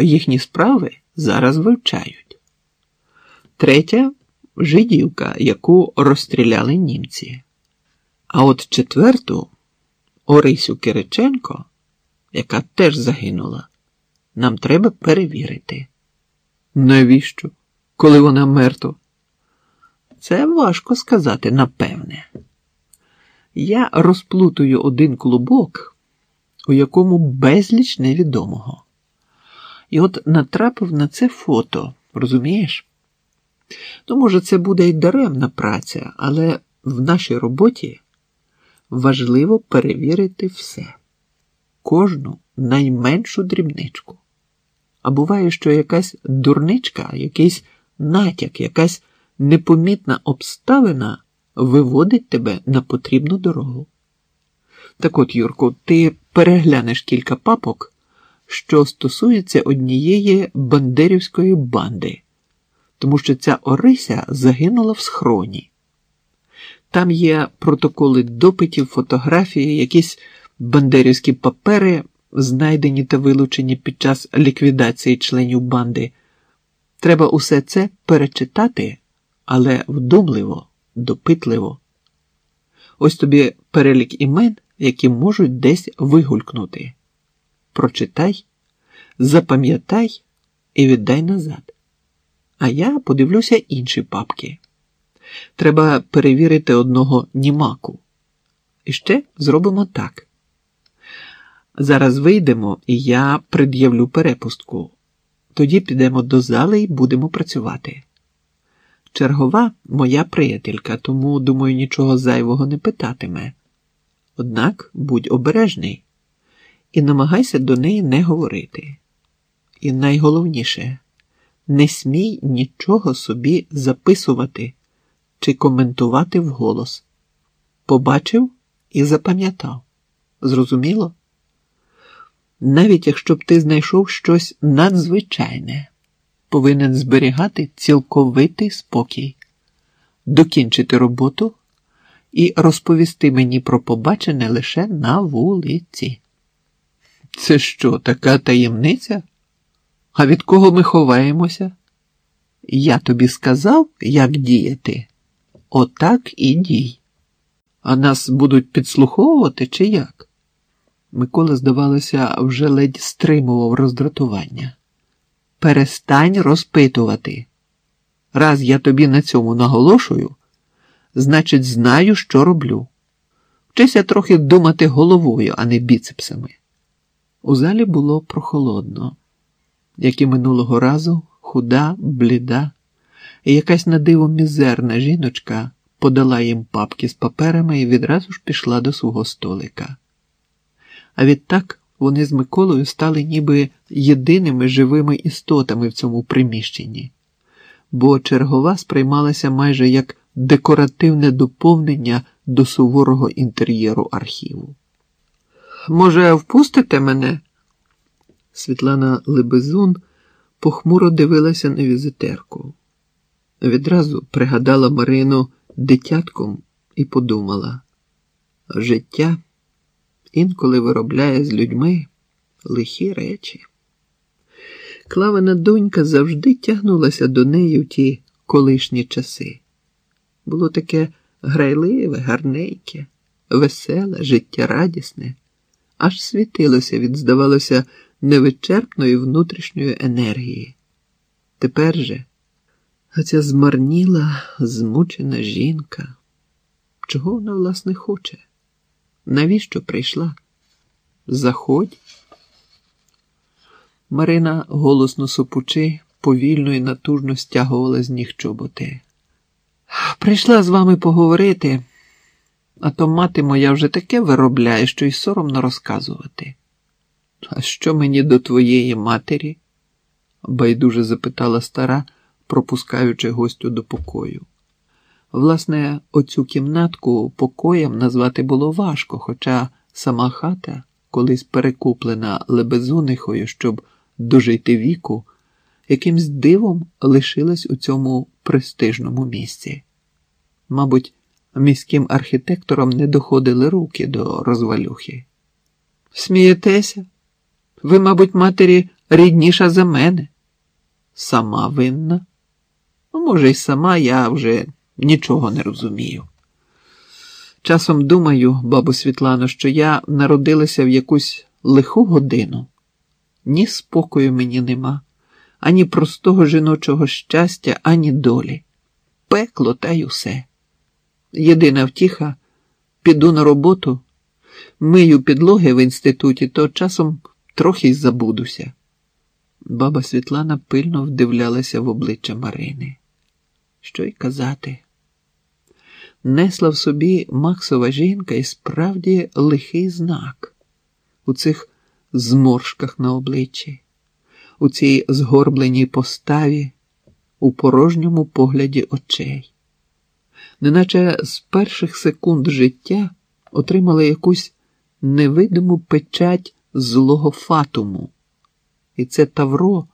їхні справи зараз вивчають. Третя жидівка, яку розстріляли німці. А от четверту Орисю Кириченко, яка теж загинула, нам треба перевірити. Навіщо? Коли вона мертва? Це важко сказати, напевне. Я розплутую один клубок, у якому безліч невідомого. І от натрапив на це фото, розумієш? Ну, може, це буде й даремна праця, але в нашій роботі важливо перевірити все, кожну найменшу дрібничку. А буває, що якась дурничка, якийсь натяк, якась непомітна обставина виводить тебе на потрібну дорогу. Так от, Юрко, ти переглянеш кілька папок, що стосуються однієї бандерівської банди, тому що ця Орися загинула в схроні. Там є протоколи допитів, фотографії, якісь бандерівські папери, знайдені та вилучені під час ліквідації членів банди. Треба усе це перечитати, але вдумливо, допитливо. Ось тобі перелік імен, які можуть десь вигулькнути. Прочитай, запам'ятай і віддай назад. А я подивлюся інші папки. Треба перевірити одного німаку. І ще зробимо так. Зараз вийдемо, і я пред'явлю перепустку. Тоді підемо до зали і будемо працювати. Чергова моя приятелька, тому, думаю, нічого зайвого не питатиме. Однак будь обережний і намагайся до неї не говорити. І найголовніше, не смій нічого собі записувати чи коментувати вголос. Побачив і запам'ятав. Зрозуміло? Навіть якщо б ти знайшов щось надзвичайне, повинен зберігати цілковитий спокій, докінчити роботу і розповісти мені про побачене лише на вулиці. Це що, така таємниця? А від кого ми ховаємося? Я тобі сказав, як діяти. Отак і дій. А нас будуть підслуховувати чи як? Микола, здавалося, вже ледь стримував роздратування. Перестань розпитувати. Раз я тобі на цьому наголошую, значить, знаю, що роблю. Вчися трохи думати головою, а не біцепсами. У залі було прохолодно, як і минулого разу, худа, бліда, і якась на диво мізерна жіночка подала їм папки з паперами і відразу ж пішла до свого столика. А відтак вони з Миколою стали ніби єдиними живими істотами в цьому приміщенні, бо чергова сприймалася майже як декоративне доповнення до суворого інтер'єру архіву. Може, впустите мене? Світлана Лебезун похмуро дивилася на візитерку. Відразу пригадала Марину дитятком і подумала: життя інколи виробляє з людьми лихі речі. Клавина донька завжди тягнулася до неї в ті колишні часи. Було таке грайливе, гарненьке, веселе, життєрадісне, аж світилося від, здавалося, невичерпної внутрішньої енергії. Тепер же оця змарніла, змучена жінка. Чого вона, власне, хоче? Навіщо прийшла? Заходь. Марина, голосно сопучи, повільно і натужно стягувала з ніг чоботи. Прийшла з вами поговорити, а то мати моя вже таке виробляє, що й соромно розказувати. А що мені до твоєї матері? байдуже запитала стара, пропускаючи гостю до покою. Власне, оцю кімнатку покоєм назвати було важко, хоча сама хата, колись перекуплена лебезунихою, щоб дожити віку, якимсь дивом лишилась у цьому престижному місці. Мабуть, міським архітекторам не доходили руки до розвалюхи. Смієтеся? Ви, мабуть, матері рідніша за мене. Сама винна? Ну, може, й сама я вже нічого не розумію. Часом думаю, бабу Світлано, що я народилася в якусь лиху годину. Ні спокою мені нема, ані простого жіночого щастя, ані долі. Пекло та й усе. Єдина втіха піду на роботу, мию підлоги в інституті, то часом трохи й забудуся. Баба Світлана пильно вдивлялася в обличчя Марини. Що й казати? Несла в собі Максова жінка і справді лихий знак у цих зморшках на обличчі, у цій згорбленій поставі, у порожньому погляді очей, неначе з перших секунд життя отримала якусь невидиму печать злого фатуму, і це Тавро.